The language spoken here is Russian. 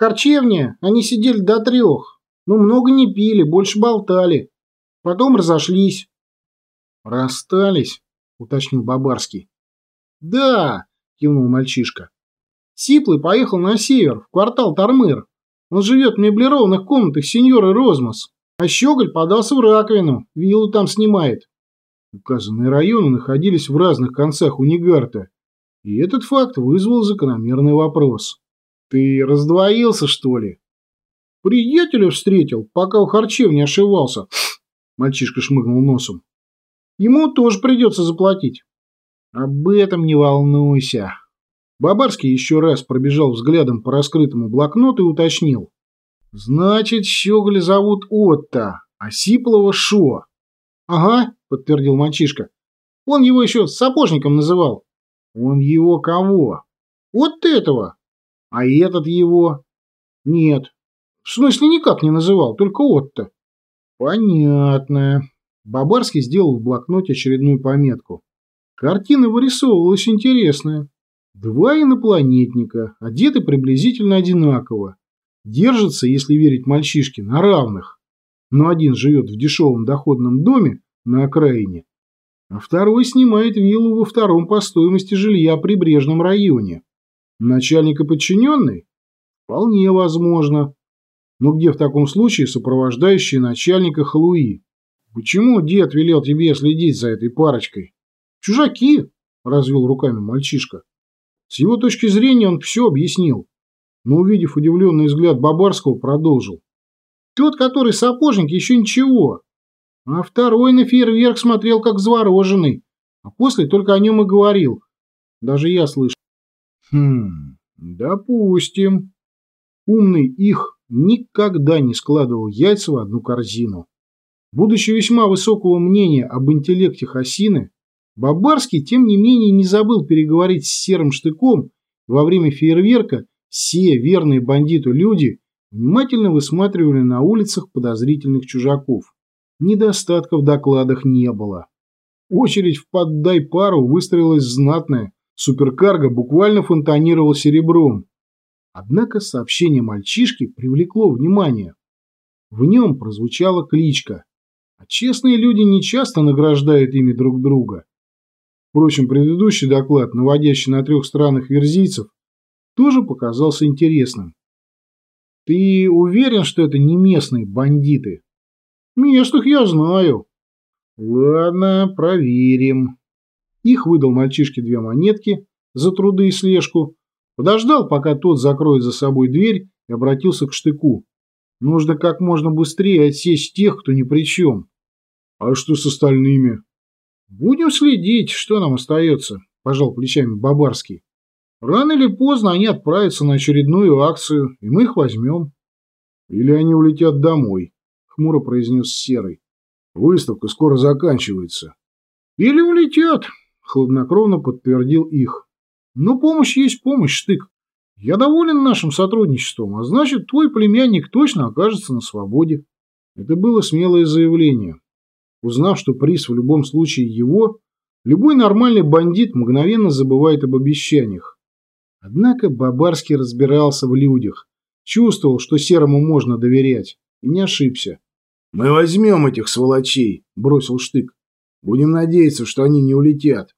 харчевне они сидели до трех, но много не пили, больше болтали. Потом разошлись. «Расстались?» — уточнил Бабарский. «Да», — кивнул мальчишка. «Сиплый поехал на север, в квартал Тормыр. Он живет в меблированных комнатах сеньоры Розмос. А Щеголь подался в раковину, виллу там снимает». Указанные районы находились в разных концах Унигарта, и этот факт вызвал закономерный вопрос. «Ты раздвоился, что ли?» «Приятеля встретил, пока у харчевни ошивался», — мальчишка шмыгнул носом. «Ему тоже придется заплатить». «Об этом не волнуйся». Бабарский еще раз пробежал взглядом по раскрытому блокноту и уточнил. «Значит, Щеголя зовут Отто, а Сиплова Шо». «Ага», — подтвердил мальчишка. «Он его еще сапожником называл». «Он его кого?» «Вот этого». «А этот его?» «Нет. В смысле, никак не называл, только Отто». «Понятно». Бабарский сделал в блокноте очередную пометку. Картина вырисовывалась интересная. Два инопланетника, одеты приблизительно одинаково. Держатся, если верить мальчишке, на равных. Но один живет в дешевом доходном доме на окраине, а второй снимает виллу во втором по стоимости жилья прибрежном районе. Начальник и подчиненный? Вполне возможно. Но где в таком случае сопровождающие начальника Халуи? Почему дед велел тебе следить за этой парочкой? Чужаки, развел руками мальчишка. С его точки зрения он все объяснил, но, увидев удивленный взгляд Бабарского, продолжил. Тот, который сапожник, еще ничего. А второй на фейерверк смотрел как завороженный, а после только о нем и говорил. Даже я слышал. Хм, допустим. Умный их никогда не складывал яйца в одну корзину. Будучи весьма высокого мнения об интеллекте Хасины, Бабарский, тем не менее, не забыл переговорить с Серым Штыком во время фейерверка все верные бандиту люди внимательно высматривали на улицах подозрительных чужаков. Недостатков в докладах не было. Очередь в поддай пару выстроилась знатная, суперкарго буквально фонтанировал серебром. Однако сообщение мальчишки привлекло внимание. В нем прозвучала кличка, а честные люди не часто награждают ими друг друга. Впрочем, предыдущий доклад, наводящий на трех странных верзийцев, тоже показался интересным. Ты уверен, что это не местные бандиты? Местных я знаю. Ладно, проверим. Их выдал мальчишке две монетки за труды и слежку, подождал, пока тот закроет за собой дверь и обратился к штыку. Нужно как можно быстрее отсечь тех, кто ни при чем. А что с остальными? Будем следить, что нам остается, пожал плечами Бабарский. Рано или поздно они отправятся на очередную акцию, и мы их возьмем. Или они улетят домой, хмуро произнес Серый. Выставка скоро заканчивается. Или улетят, хладнокровно подтвердил их. Но помощь есть помощь, Штык. Я доволен нашим сотрудничеством, а значит, твой племянник точно окажется на свободе. Это было смелое заявление. Узнав, что приз в любом случае его, любой нормальный бандит мгновенно забывает об обещаниях. Однако Бабарский разбирался в людях, чувствовал, что Серому можно доверять, и не ошибся. «Мы возьмем этих сволочей», – бросил Штык. «Будем надеяться, что они не улетят».